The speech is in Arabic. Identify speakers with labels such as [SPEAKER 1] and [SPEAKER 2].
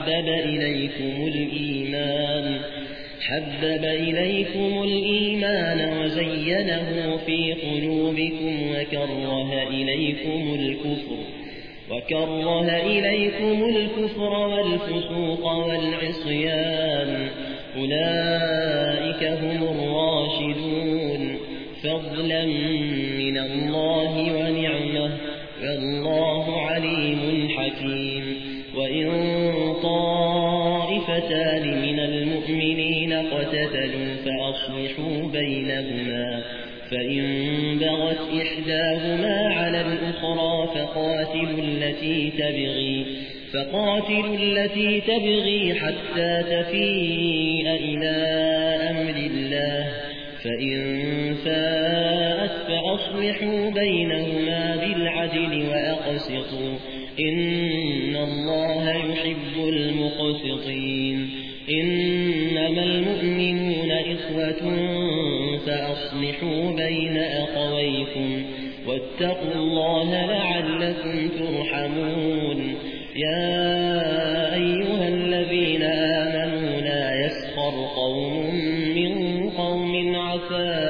[SPEAKER 1] حبب إليكم الإيمان. حبب إليكم الإيمان وزينه في قلوبكم وكره إليكم الكفر. وكره إليكم الكفر والفسوق والعصيان. أولئك هم الراشدون. فضلا من الله ونعمة. والله طائفتان من المؤمنين قتتلوا فأصلحوا بينهما فإن بغت إحداهما على الأخرى فقاتلوا التي تبغي فقاتلوا التي تبغي حتى تفيء إلى أمر الله فإن فاءت فأصلحوا بينهما بالعدل وأقسطوا إن الله يحب المقسطين إنما المؤمنون إخوة فأصلحوا بين أخويكم واتقوا الله لعلكم ترحمون يا أيها الذين آمنوا لا يسخر قوم من قوم عسى